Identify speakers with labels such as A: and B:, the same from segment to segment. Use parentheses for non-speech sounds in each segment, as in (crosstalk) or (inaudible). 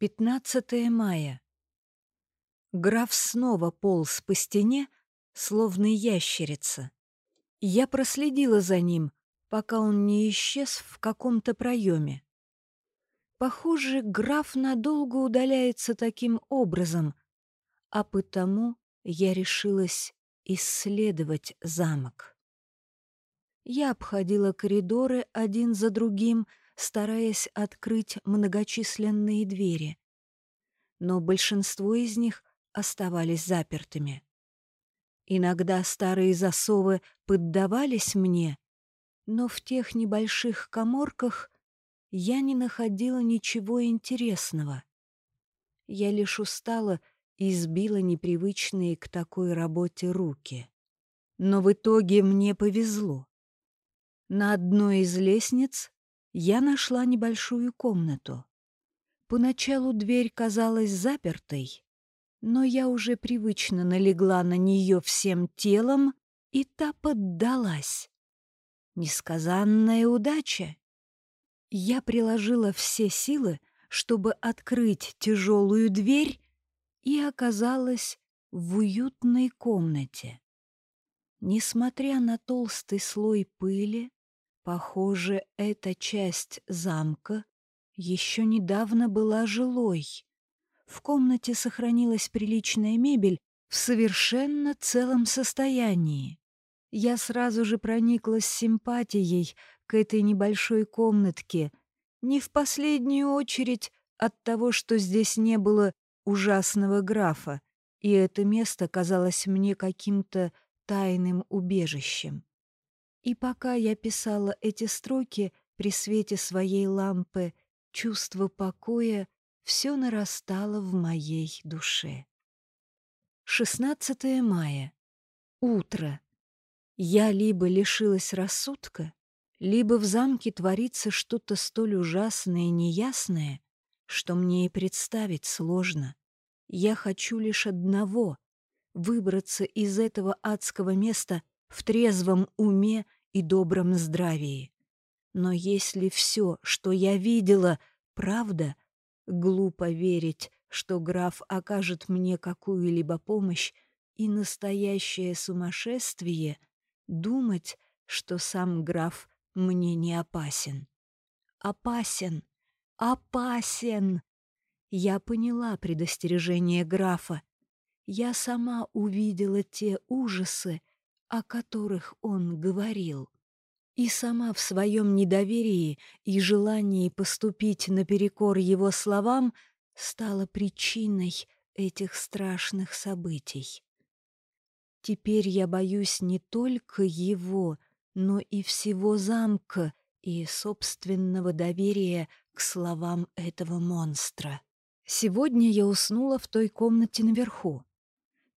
A: 15 мая. Граф снова полз по стене, словно ящерица. Я проследила за ним, пока он не исчез в каком-то проеме. Похоже, граф надолго удаляется таким образом, а потому я решилась исследовать замок. Я обходила коридоры один за другим, стараясь открыть многочисленные двери. Но большинство из них оставались запертыми. Иногда старые засовы поддавались мне, но в тех небольших коморках я не находила ничего интересного. Я лишь устала и сбила непривычные к такой работе руки. Но в итоге мне повезло. На одной из лестниц я нашла небольшую комнату. Поначалу дверь казалась запертой, но я уже привычно налегла на нее всем телом, и та поддалась. Несказанная удача. Я приложила все силы, чтобы открыть тяжелую дверь, и оказалась в уютной комнате. Несмотря на толстый слой пыли, Похоже, эта часть замка еще недавно была жилой. В комнате сохранилась приличная мебель в совершенно целом состоянии. Я сразу же прониклась симпатией к этой небольшой комнатке, не в последнюю очередь от того, что здесь не было ужасного графа, и это место казалось мне каким-то тайным убежищем. И пока я писала эти строки при свете своей лампы, чувство покоя все нарастало в моей душе. 16 мая. Утро. Я либо лишилась рассудка, либо в замке творится что-то столь ужасное и неясное, что мне и представить сложно. Я хочу лишь одного — выбраться из этого адского места в трезвом уме и добром здравии. Но если все, что я видела, правда, глупо верить, что граф окажет мне какую-либо помощь, и настоящее сумасшествие — думать, что сам граф мне не опасен. Опасен! Опасен! Я поняла предостережение графа. Я сама увидела те ужасы, о которых он говорил. И сама в своем недоверии и желании поступить наперекор его словам стала причиной этих страшных событий. Теперь я боюсь не только его, но и всего замка и собственного доверия к словам этого монстра. Сегодня я уснула в той комнате наверху.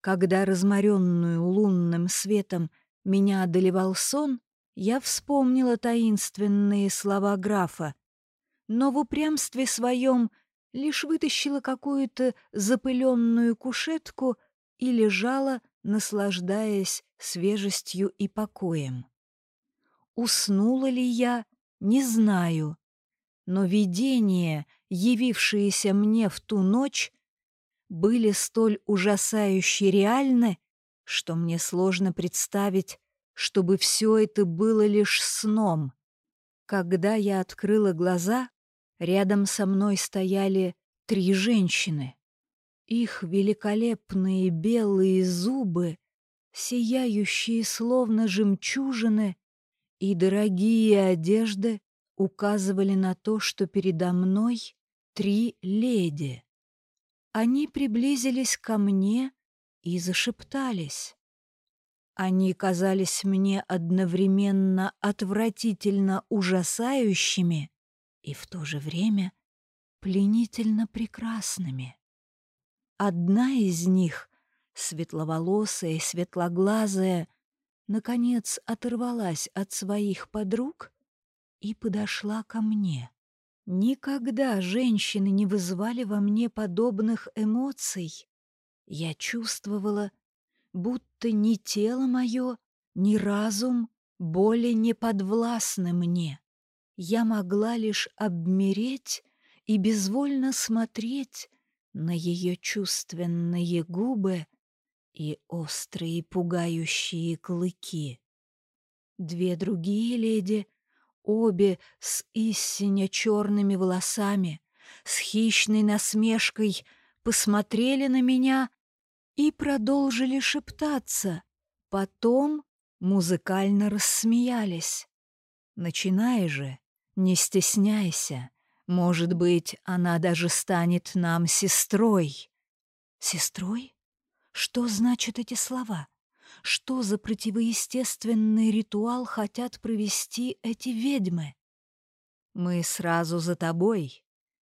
A: Когда, разморенную лунным светом, меня одолевал сон, я вспомнила таинственные слова графа, но в упрямстве своем лишь вытащила какую-то запыленную кушетку и лежала, наслаждаясь свежестью и покоем. Уснула ли я, не знаю, но видения, явившиеся мне в ту ночь, были столь ужасающе реальны, что мне сложно представить, чтобы все это было лишь сном. Когда я открыла глаза, рядом со мной стояли три женщины. Их великолепные белые зубы, сияющие словно жемчужины, и дорогие одежды указывали на то, что передо мной три леди. Они приблизились ко мне и зашептались. Они казались мне одновременно отвратительно ужасающими и в то же время пленительно прекрасными. Одна из них, светловолосая светлоглазая, наконец оторвалась от своих подруг и подошла ко мне. Никогда женщины не вызывали во мне подобных эмоций. Я чувствовала, будто ни тело мое, ни разум более не подвластны мне. Я могла лишь обмереть и безвольно смотреть на ее чувственные губы и острые пугающие клыки. Две другие леди, обе с истинно черными волосами, с хищной насмешкой, посмотрели на меня и продолжили шептаться. Потом музыкально рассмеялись. «Начинай же, не стесняйся. Может быть, она даже станет нам сестрой». «Сестрой? Что значат эти слова? Что за противоестественный ритуал хотят провести эти ведьмы?» «Мы сразу за тобой.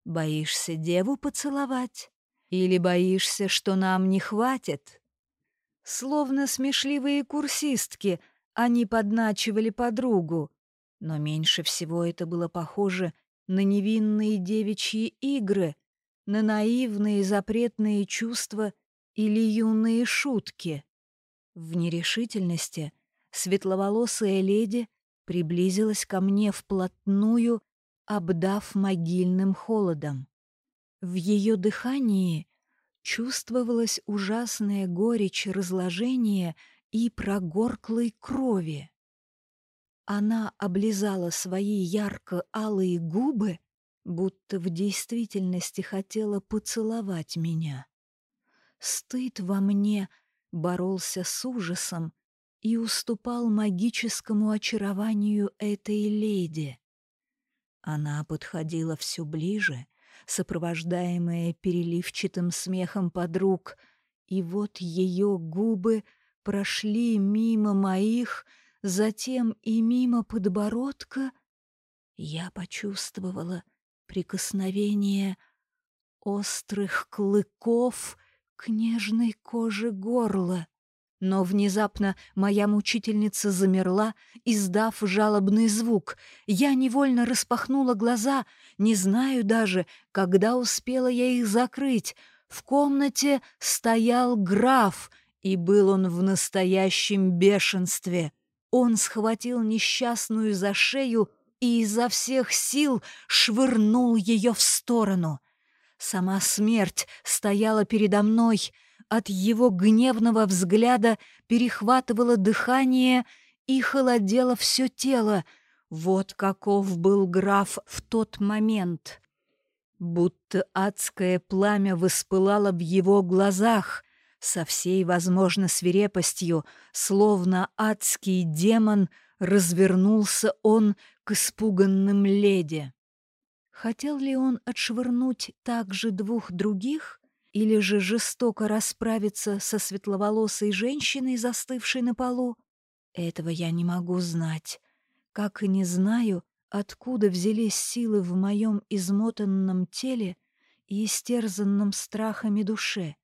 A: Боишься деву поцеловать? Или боишься, что нам не хватит?» Словно смешливые курсистки, они подначивали подругу. Но меньше всего это было похоже на невинные девичьи игры, на наивные запретные чувства или юные шутки. В нерешительности светловолосая леди приблизилась ко мне вплотную, обдав могильным холодом. В ее дыхании чувствовалась ужасная горечь разложения и прогорклой крови. Она облизала свои ярко-алые губы, будто в действительности хотела поцеловать меня. Стыд во мне боролся с ужасом и уступал магическому очарованию этой леди. Она подходила все ближе, сопровождаемая переливчатым смехом подруг, и вот ее губы прошли мимо моих, затем и мимо подбородка я почувствовала прикосновение острых клыков к нежной коже горла. Но внезапно моя мучительница замерла, издав жалобный звук. Я невольно распахнула глаза, не знаю даже, когда успела я их закрыть. В комнате стоял граф, и был он в настоящем бешенстве. Он схватил несчастную за шею и изо всех сил швырнул ее в сторону. Сама смерть стояла передо мной, от его гневного взгляда перехватывало дыхание и холодело все тело. Вот каков был граф в тот момент. Будто адское пламя воспылало в его глазах, со всей, возможно, свирепостью, словно адский демон, развернулся он к испуганным леди. Хотел ли он отшвырнуть также двух других, или же жестоко расправиться со светловолосой женщиной, застывшей на полу? Этого я не могу знать, как и не знаю, откуда взялись силы в моем измотанном теле и истерзанном страхами душе.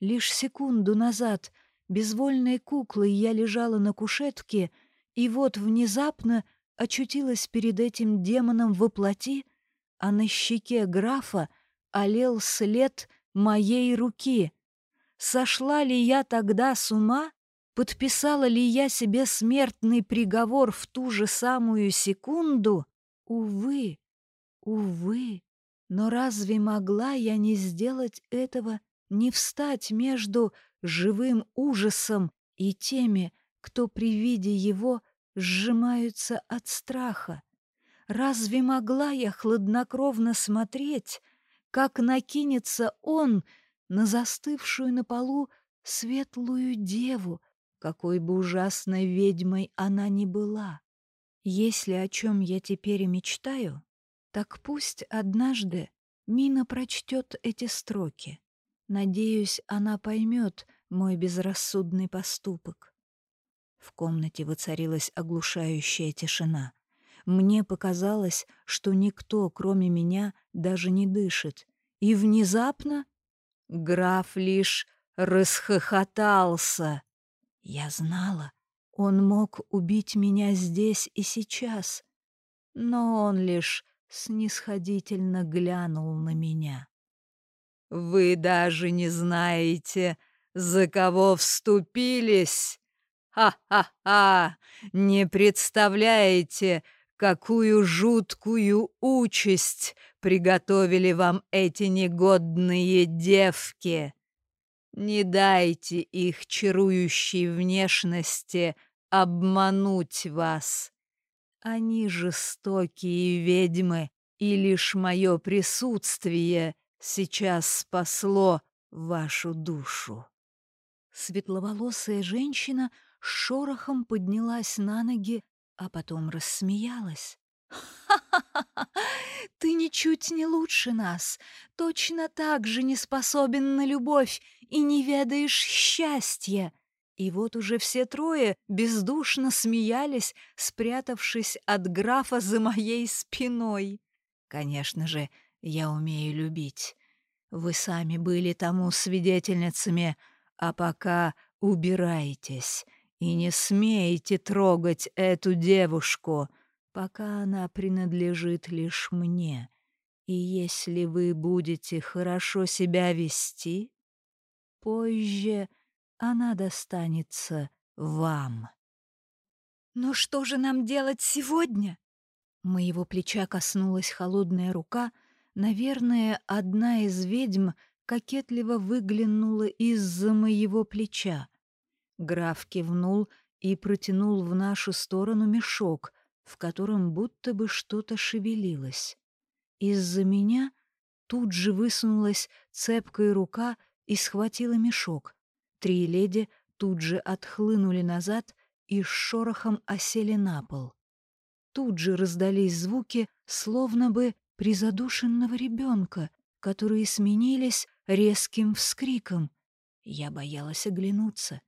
A: Лишь секунду назад безвольной куклой я лежала на кушетке, и вот внезапно очутилась перед этим демоном во плоти, а на щеке графа олел след моей руки. Сошла ли я тогда с ума? Подписала ли я себе смертный приговор в ту же самую секунду? Увы, увы, но разве могла я не сделать этого не встать между живым ужасом и теми, кто при виде его сжимаются от страха. Разве могла я хладнокровно смотреть, как накинется он на застывшую на полу светлую деву, какой бы ужасной ведьмой она ни была? Если о чем я теперь и мечтаю, так пусть однажды Мина прочтет эти строки. Надеюсь, она поймет мой безрассудный поступок. В комнате воцарилась оглушающая тишина. Мне показалось, что никто, кроме меня, даже не дышит. И внезапно граф лишь расхохотался. Я знала, он мог убить меня здесь и сейчас, но он лишь снисходительно глянул на меня. Вы даже не знаете, за кого вступились. Ха-ха-ха! Не представляете, какую жуткую участь приготовили вам эти негодные девки. Не дайте их чарующей внешности обмануть вас. Они жестокие ведьмы, и лишь мое присутствие сейчас спасло вашу душу. Светловолосая женщина шорохом поднялась на ноги, а потом рассмеялась. «Ха-ха-ха! (laughs) Ты ничуть не лучше нас, точно так же не способен на любовь и не ведаешь счастья!» И вот уже все трое бездушно смеялись, спрятавшись от графа за моей спиной. Конечно же, я умею любить. Вы сами были тому свидетельницами, а пока убирайтесь и не смейте трогать эту девушку, пока она принадлежит лишь мне. И если вы будете хорошо себя вести, позже она достанется вам. «Но что же нам делать сегодня?» Моего плеча коснулась холодная рука. Наверное, одна из ведьм кокетливо выглянула из-за моего плеча. Граф кивнул и протянул в нашу сторону мешок, в котором будто бы что-то шевелилось. Из-за меня тут же высунулась цепкая рука и схватила мешок. Три леди тут же отхлынули назад и с шорохом осели на пол. Тут же раздались звуки, словно бы призадушенного ребенка, которые сменились резким вскриком. Я боялась оглянуться.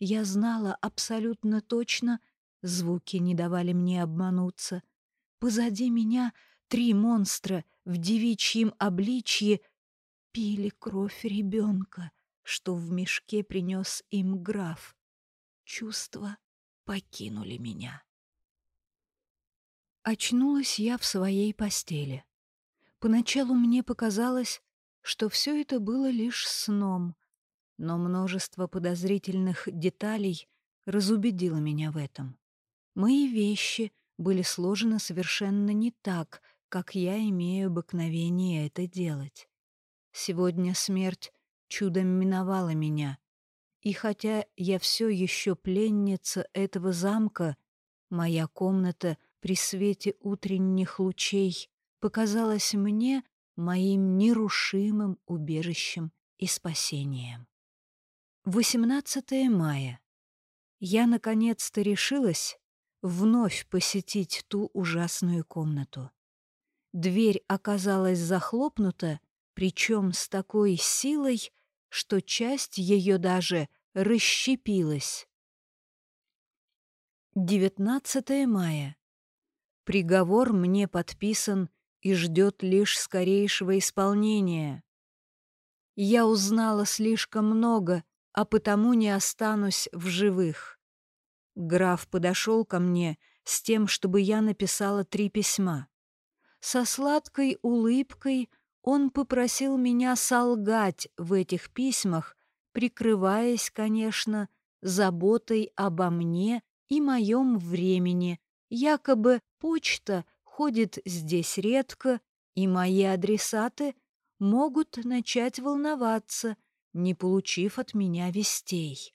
A: Я знала абсолютно точно, звуки не давали мне обмануться. Позади меня три монстра в девичьем обличье пили кровь ребенка что в мешке принес им граф. Чувства покинули меня. Очнулась я в своей постели. Поначалу мне показалось, что все это было лишь сном, но множество подозрительных деталей разубедило меня в этом. Мои вещи были сложены совершенно не так, как я имею обыкновение это делать. Сегодня смерть чудом миновала меня. И хотя я все еще пленница этого замка, моя комната при свете утренних лучей показалась мне моим нерушимым убежищем и спасением. 18 мая. Я наконец-то решилась вновь посетить ту ужасную комнату. Дверь оказалась захлопнута, причем с такой силой, что часть ее даже расщепилась. 19 мая. Приговор мне подписан и ждет лишь скорейшего исполнения. Я узнала слишком много, а потому не останусь в живых. Граф подошел ко мне с тем, чтобы я написала три письма. Со сладкой улыбкой он попросил меня солгать в этих письмах, прикрываясь, конечно, заботой обо мне и моем времени. Якобы почта ходит здесь редко, и мои адресаты могут начать волноваться, не получив от меня вестей.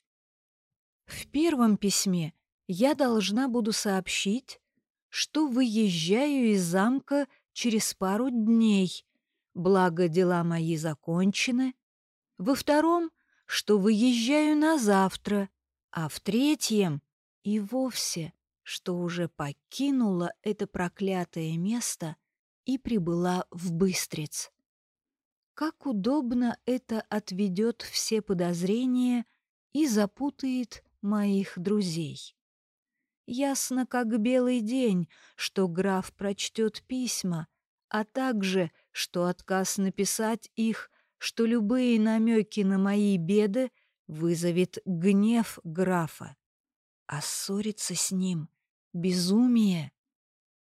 A: В первом письме я должна буду сообщить, что выезжаю из замка через пару дней, благо дела мои закончены, во втором, что выезжаю на завтра, а в третьем и вовсе, что уже покинула это проклятое место и прибыла в Быстрец. Как удобно это отведет все подозрения и запутает моих друзей. Ясно как белый день, что граф прочтет письма, а также, что отказ написать их, что любые намеки на мои беды вызовет гнев графа. А ссориться с ним — безумие.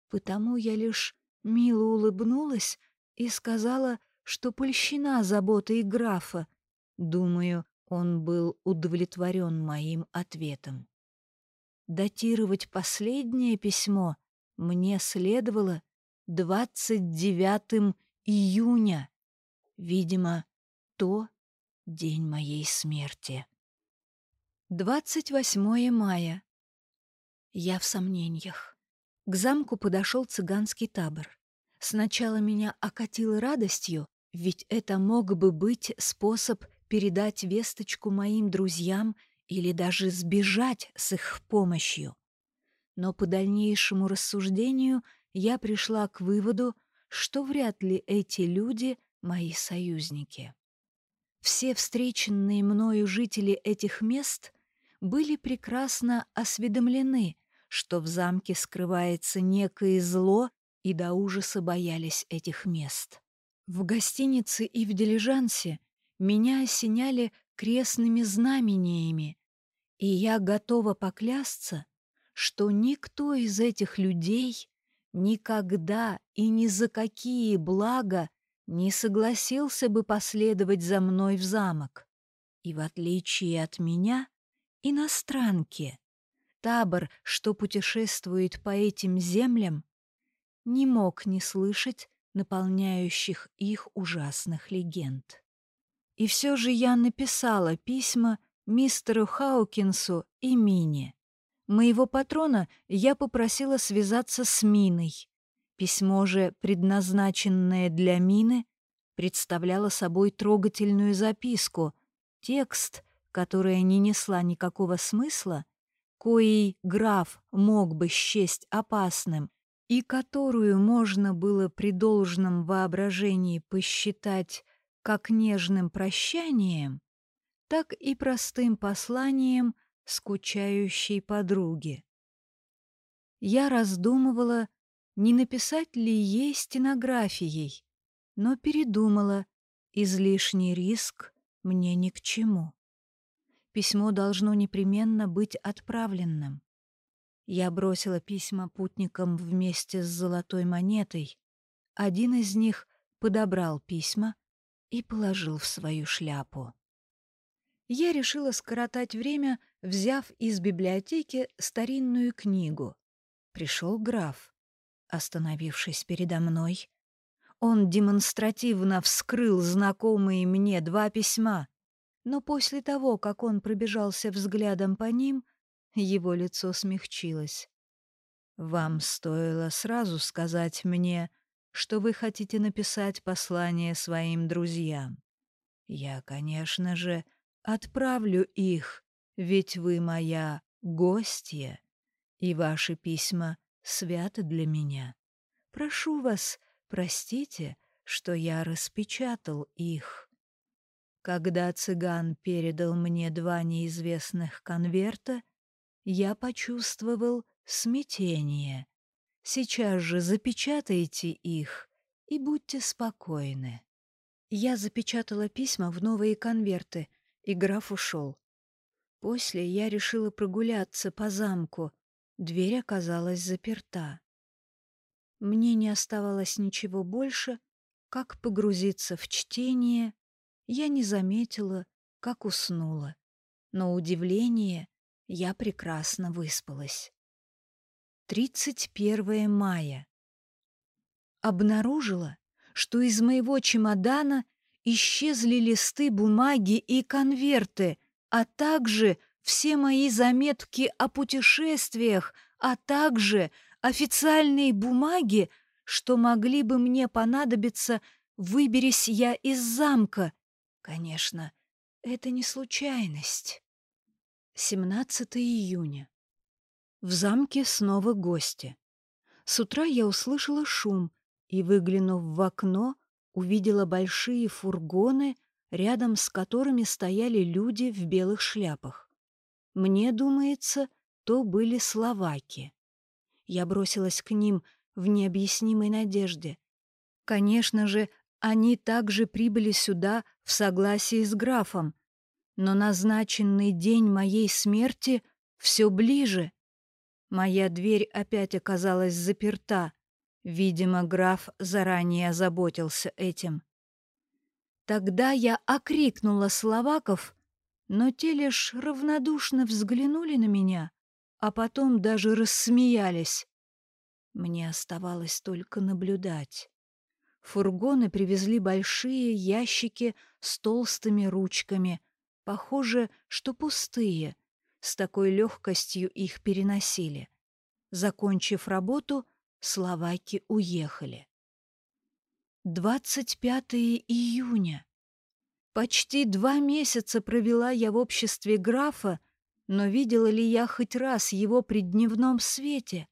A: Потому я лишь мило улыбнулась и сказала, что польщена заботой графа. Думаю, он был удовлетворен моим ответом. Датировать последнее письмо мне следовало 29 июня. Видимо, то день моей смерти. 28 мая. Я в сомнениях. К замку подошел цыганский табор. Сначала меня окатило радостью, ведь это мог бы быть способ передать весточку моим друзьям или даже сбежать с их помощью. Но по дальнейшему рассуждению я пришла к выводу, что вряд ли эти люди — мои союзники. Все встреченные мною жители этих мест были прекрасно осведомлены, что в замке скрывается некое зло, и до ужаса боялись этих мест. В гостинице и в дилижансе меня осеняли крестными знамениями, и я готова поклясться, что никто из этих людей никогда и ни за какие блага не согласился бы последовать за мной в замок. И в отличие от меня, иностранки, табор, что путешествует по этим землям, не мог не слышать наполняющих их ужасных легенд. И все же я написала письма мистеру Хаукинсу и Мине. Моего патрона я попросила связаться с Миной. Письмо же, предназначенное для Мины, представляло собой трогательную записку, текст, которая не несла никакого смысла, коей граф мог бы счесть опасным и которую можно было при должном воображении посчитать как нежным прощанием, так и простым посланием скучающей подруги. Я раздумывала, не написать ли ей стенографией, но передумала, излишний риск мне ни к чему. Письмо должно непременно быть отправленным. Я бросила письма путникам вместе с золотой монетой. Один из них подобрал письма и положил в свою шляпу. Я решила скоротать время, взяв из библиотеки старинную книгу. Пришел граф остановившись передо мной. Он демонстративно вскрыл знакомые мне два письма, но после того, как он пробежался взглядом по ним, его лицо смягчилось. «Вам стоило сразу сказать мне, что вы хотите написать послание своим друзьям. Я, конечно же, отправлю их, ведь вы моя гостья, и ваши письма свято для меня. Прошу вас, простите, что я распечатал их. Когда цыган передал мне два неизвестных конверта, я почувствовал смятение. Сейчас же запечатайте их и будьте спокойны. Я запечатала письма в новые конверты, и граф ушел. После я решила прогуляться по замку, Дверь оказалась заперта. Мне не оставалось ничего больше, как погрузиться в чтение. Я не заметила, как уснула. Но удивление я прекрасно выспалась. 31 мая. Обнаружила, что из моего чемодана исчезли листы бумаги и конверты, а также все мои заметки о путешествиях, а также официальные бумаги, что могли бы мне понадобиться, выберись я из замка. Конечно, это не случайность. 17 июня. В замке снова гости. С утра я услышала шум и, выглянув в окно, увидела большие фургоны, рядом с которыми стояли люди в белых шляпах. Мне думается, то были словаки. Я бросилась к ним в необъяснимой надежде. Конечно же, они также прибыли сюда в согласии с графом, но назначенный день моей смерти все ближе. Моя дверь опять оказалась заперта. Видимо, граф заранее озаботился этим. Тогда я окрикнула словаков, но те лишь равнодушно взглянули на меня, а потом даже рассмеялись. Мне оставалось только наблюдать. Фургоны привезли большие ящики с толстыми ручками, похоже, что пустые, с такой легкостью их переносили. Закончив работу, словаки уехали. 25 июня. Почти два месяца провела я в обществе графа, но видела ли я хоть раз его при дневном свете?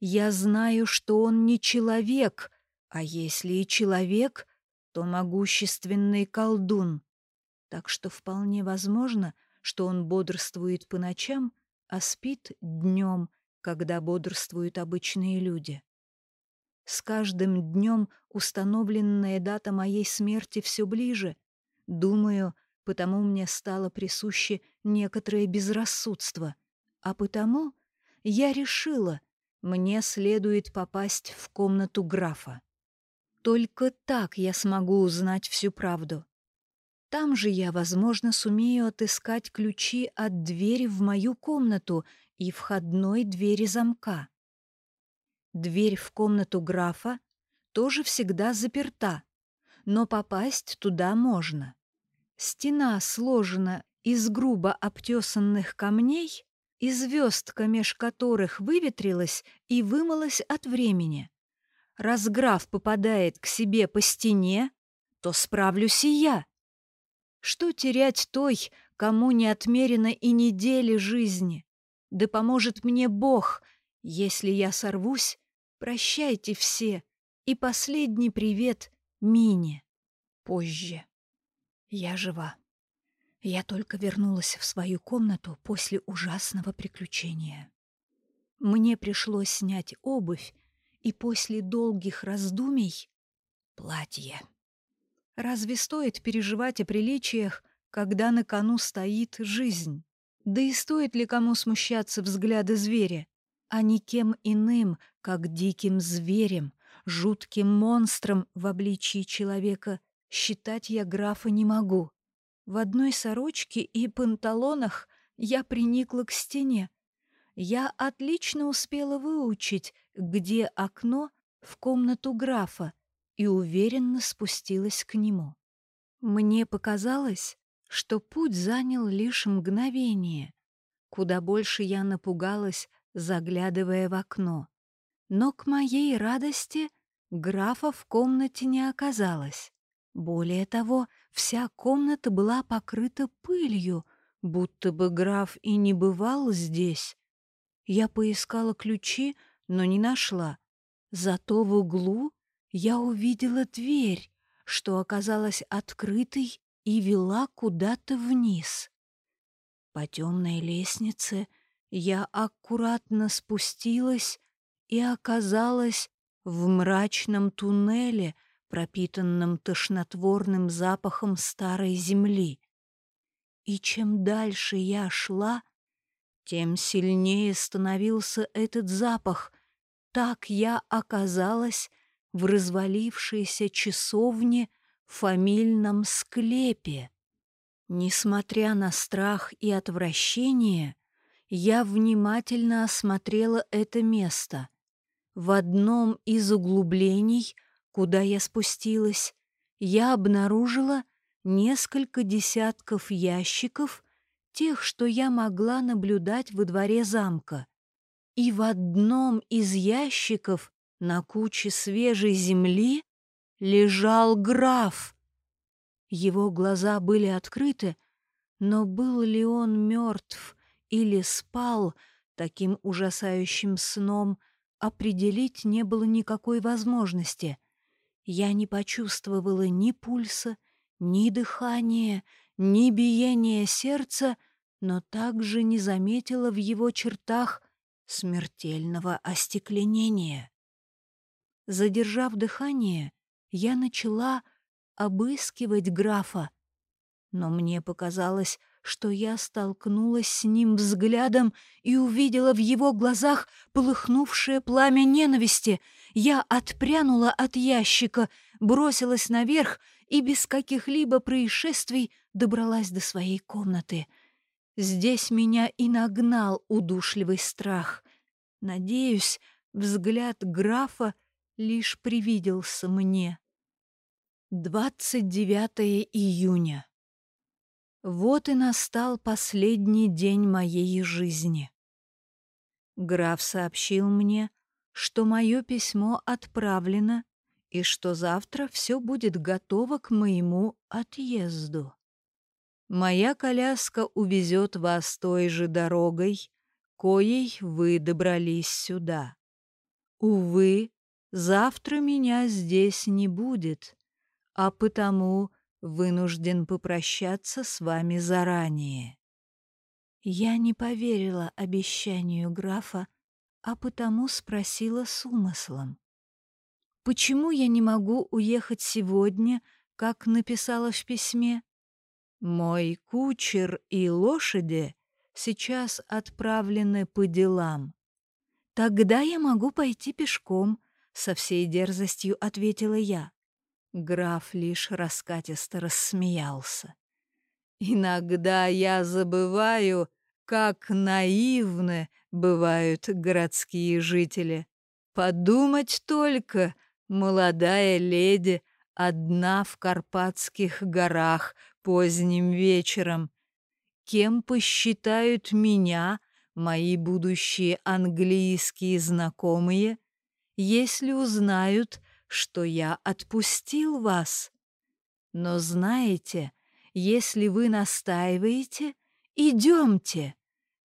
A: Я знаю, что он не человек, а если и человек, то могущественный колдун. Так что вполне возможно, что он бодрствует по ночам, а спит днем, когда бодрствуют обычные люди. С каждым днем установленная дата моей смерти все ближе. Думаю, потому мне стало присуще некоторое безрассудство. А потому я решила, мне следует попасть в комнату графа. Только так я смогу узнать всю правду. Там же я, возможно, сумею отыскать ключи от двери в мою комнату и входной двери замка. Дверь в комнату графа тоже всегда заперта, но попасть туда можно. Стена сложена из грубо обтесанных камней, и звездка меж которых выветрилась и вымылась от времени. Раз граф попадает к себе по стене, то справлюсь и я. Что терять той, кому не отмерено и недели жизни? Да поможет мне Бог, если я сорвусь Прощайте все. И последний привет Мине. Позже. Я жива. Я только вернулась в свою комнату после ужасного приключения. Мне пришлось снять обувь и после долгих раздумий — платье. Разве стоит переживать о приличиях, когда на кону стоит жизнь? Да и стоит ли кому смущаться взгляда зверя? а никем иным, как диким зверем, жутким монстром в обличии человека, считать я графа не могу. В одной сорочке и панталонах я приникла к стене. Я отлично успела выучить, где окно в комнату графа, и уверенно спустилась к нему. Мне показалось, что путь занял лишь мгновение. Куда больше я напугалась заглядывая в окно. Но к моей радости графа в комнате не оказалось. Более того, вся комната была покрыта пылью, будто бы граф и не бывал здесь. Я поискала ключи, но не нашла. Зато в углу я увидела дверь, что оказалась открытой и вела куда-то вниз. По темной лестнице — я аккуратно спустилась и оказалась в мрачном туннеле, пропитанном тошнотворным запахом старой земли. И чем дальше я шла, тем сильнее становился этот запах. Так я оказалась в развалившейся часовне в фамильном склепе. Несмотря на страх и отвращение, я внимательно осмотрела это место. В одном из углублений, куда я спустилась, я обнаружила несколько десятков ящиков, тех, что я могла наблюдать во дворе замка. И в одном из ящиков на куче свежей земли лежал граф. Его глаза были открыты, но был ли он мертв или спал таким ужасающим сном, определить не было никакой возможности. Я не почувствовала ни пульса, ни дыхания, ни биения сердца, но также не заметила в его чертах смертельного остекленения. Задержав дыхание, я начала обыскивать графа, но мне показалось, что я столкнулась с ним взглядом и увидела в его глазах полыхнувшее пламя ненависти. Я отпрянула от ящика, бросилась наверх и без каких-либо происшествий добралась до своей комнаты. Здесь меня и нагнал удушливый страх. Надеюсь, взгляд графа лишь привиделся мне. 29 июня. Вот и настал последний день моей жизни. Граф сообщил мне, что мое письмо отправлено и что завтра все будет готово к моему отъезду. Моя коляска увезет вас той же дорогой, коей вы добрались сюда. Увы, завтра меня здесь не будет, а потому вынужден попрощаться с вами заранее. Я не поверила обещанию графа, а потому спросила с умыслом. Почему я не могу уехать сегодня, как написала в письме? Мой кучер и лошади сейчас отправлены по делам. Тогда я могу пойти пешком, со всей дерзостью ответила я. Граф лишь раскатисто рассмеялся. Иногда я забываю, как наивны бывают городские жители. Подумать только, молодая леди одна в Карпатских горах поздним вечером. Кем посчитают меня мои будущие английские знакомые, если узнают, что я отпустил вас? Но знаете, если вы настаиваете, идемте.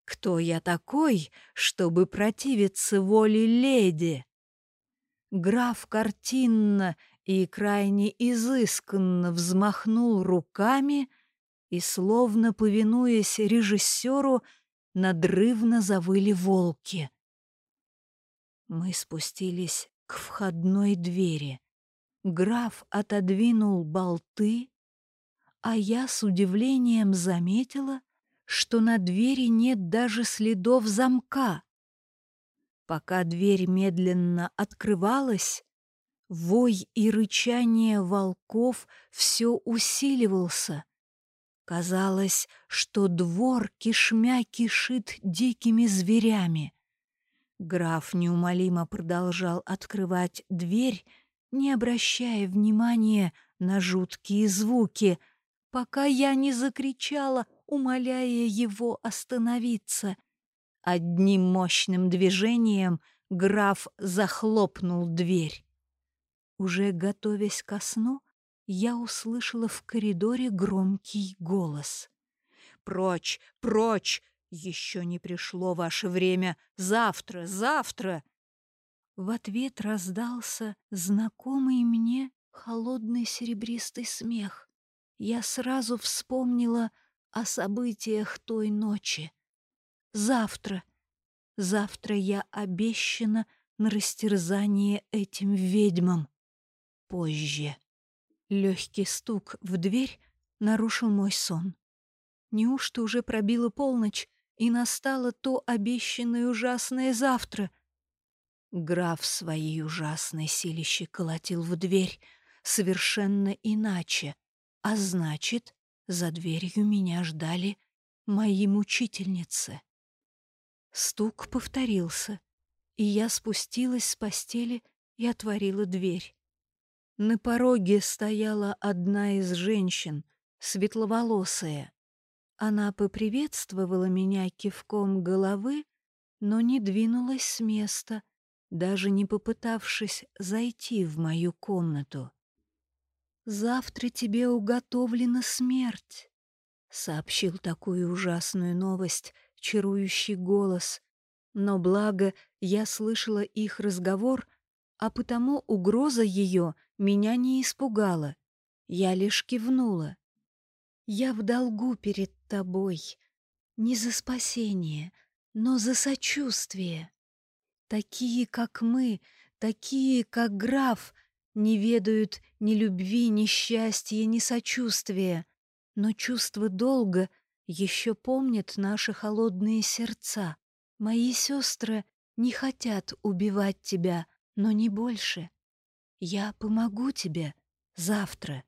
A: Кто я такой, чтобы противиться воле леди? Граф картинно и крайне изысканно взмахнул руками и, словно повинуясь режиссеру, надрывно завыли волки. Мы спустились к входной двери. Граф отодвинул болты, а я с удивлением заметила, что на двери нет даже следов замка. Пока дверь медленно открывалась, вой и рычание волков все усиливался. Казалось, что двор кишмя кишит дикими зверями. Граф неумолимо продолжал открывать дверь, не обращая внимания на жуткие звуки, пока я не закричала, умоляя его остановиться — Одним мощным движением граф захлопнул дверь. Уже готовясь ко сну, я услышала в коридоре громкий голос. «Прочь, прочь! Еще не пришло ваше время! Завтра, завтра!» В ответ раздался знакомый мне холодный серебристый смех. Я сразу вспомнила о событиях той ночи. Завтра, завтра я обещана на растерзание этим ведьмам. Позже. Легкий стук в дверь нарушил мой сон. Неужто уже пробила полночь, и настало то обещанное ужасное завтра? Граф своей ужасной силище колотил в дверь совершенно иначе, а значит, за дверью меня ждали мои мучительницы. Стук повторился, и я спустилась с постели и отворила дверь. На пороге стояла одна из женщин, светловолосая. Она поприветствовала меня кивком головы, но не двинулась с места, даже не попытавшись зайти в мою комнату. «Завтра тебе уготовлена смерть», — сообщил такую ужасную новость чарующий голос, но благо я слышала их разговор, а потому угроза ее меня не испугала. Я лишь кивнула. «Я в долгу перед тобой, не за спасение, но за сочувствие. Такие, как мы, такие, как граф, не ведают ни любви, ни счастья, ни сочувствия, но чувство долга еще помнят наши холодные сердца. Мои сестры не хотят убивать тебя, но не больше. Я помогу тебе завтра.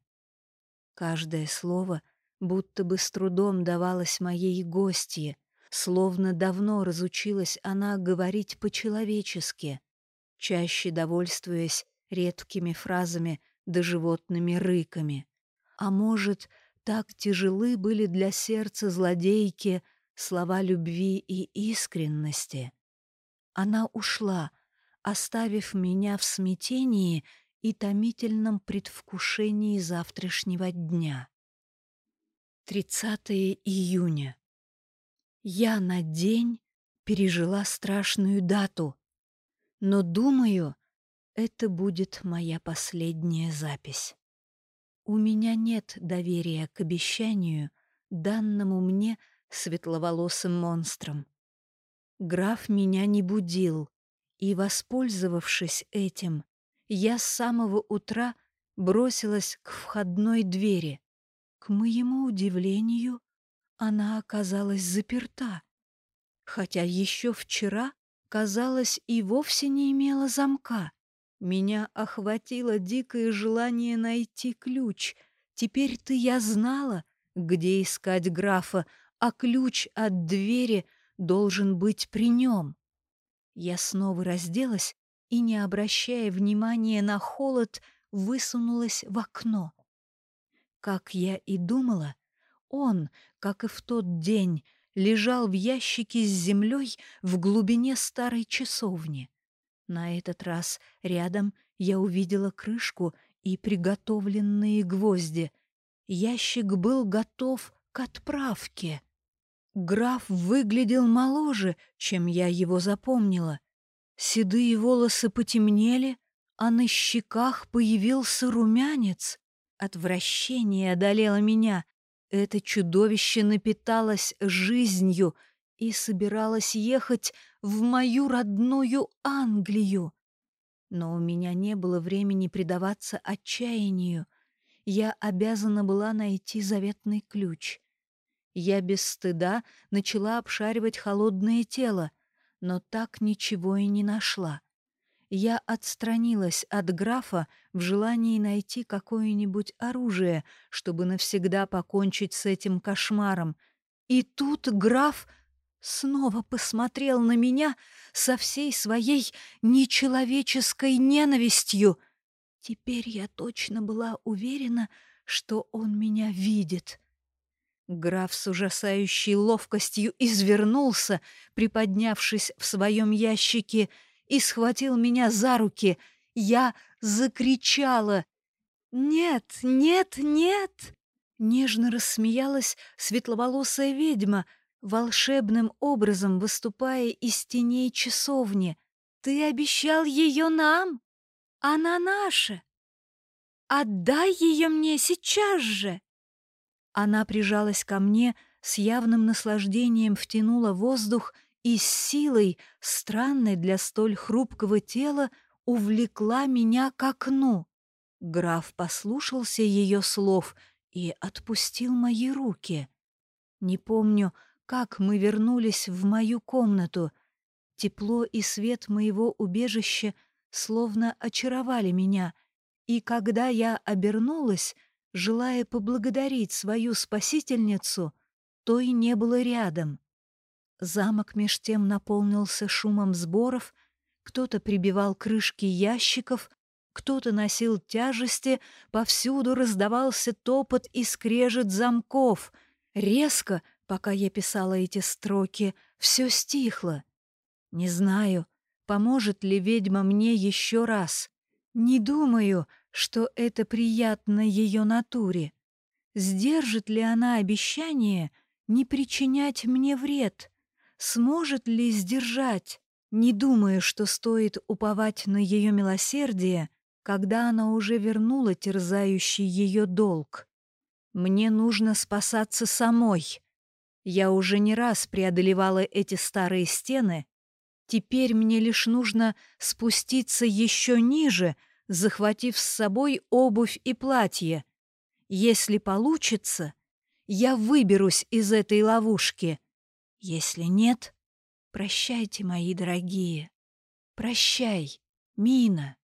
A: Каждое слово будто бы с трудом давалось моей гостье, словно давно разучилась она говорить по-человечески. чаще довольствуясь редкими фразами да животными рыками. А может, так тяжелы были для сердца злодейки слова любви и искренности. Она ушла, оставив меня в смятении и томительном предвкушении завтрашнего дня. 30 июня. Я на день пережила страшную дату, но, думаю, это будет моя последняя запись. У меня нет доверия к обещанию, данному мне светловолосым монстром. Граф меня не будил, и, воспользовавшись этим, я с самого утра бросилась к входной двери. К моему удивлению, она оказалась заперта, хотя еще вчера, казалось, и вовсе не имела замка. Меня охватило дикое желание найти ключ. Теперь-то я знала, где искать графа, а ключ от двери должен быть при нем. Я снова разделась и, не обращая внимания на холод, высунулась в окно. Как я и думала, он, как и в тот день, лежал в ящике с землей в глубине старой часовни. На этот раз рядом я увидела крышку и приготовленные гвозди. Ящик был готов к отправке. Граф выглядел моложе, чем я его запомнила. Седые волосы потемнели, а на щеках появился румянец. Отвращение одолело меня. Это чудовище напиталось жизнью — и собиралась ехать в мою родную Англию. Но у меня не было времени предаваться отчаянию. Я обязана была найти заветный ключ. Я без стыда начала обшаривать холодное тело, но так ничего и не нашла. Я отстранилась от графа в желании найти какое-нибудь оружие, чтобы навсегда покончить с этим кошмаром. И тут граф снова посмотрел на меня со всей своей нечеловеческой ненавистью. Теперь я точно была уверена, что он меня видит. Граф с ужасающей ловкостью извернулся, приподнявшись в своем ящике, и схватил меня за руки. Я закричала «Нет, нет, нет!» Нежно рассмеялась светловолосая ведьма — волшебным образом выступая из теней часовни. «Ты обещал ее нам? Она наша! Отдай ее мне сейчас же!» Она прижалась ко мне, с явным наслаждением втянула воздух и силой, странной для столь хрупкого тела, увлекла меня к окну. Граф послушался ее слов и отпустил мои руки. Не помню, как мы вернулись в мою комнату. Тепло и свет моего убежища словно очаровали меня, и когда я обернулась, желая поблагодарить свою спасительницу, то и не было рядом. Замок меж тем наполнился шумом сборов, кто-то прибивал крышки ящиков, кто-то носил тяжести, повсюду раздавался топот и скрежет замков. Резко, Пока я писала эти строки, все стихло. Не знаю, поможет ли ведьма мне еще раз. Не думаю, что это приятно ее натуре. Сдержит ли она обещание не причинять мне вред? Сможет ли сдержать? Не думаю, что стоит уповать на ее милосердие, когда она уже вернула терзающий ее долг. Мне нужно спасаться самой. Я уже не раз преодолевала эти старые стены. Теперь мне лишь нужно спуститься еще ниже, захватив с собой обувь и платье. Если получится, я выберусь из этой ловушки. Если нет, прощайте, мои дорогие. Прощай, Мина.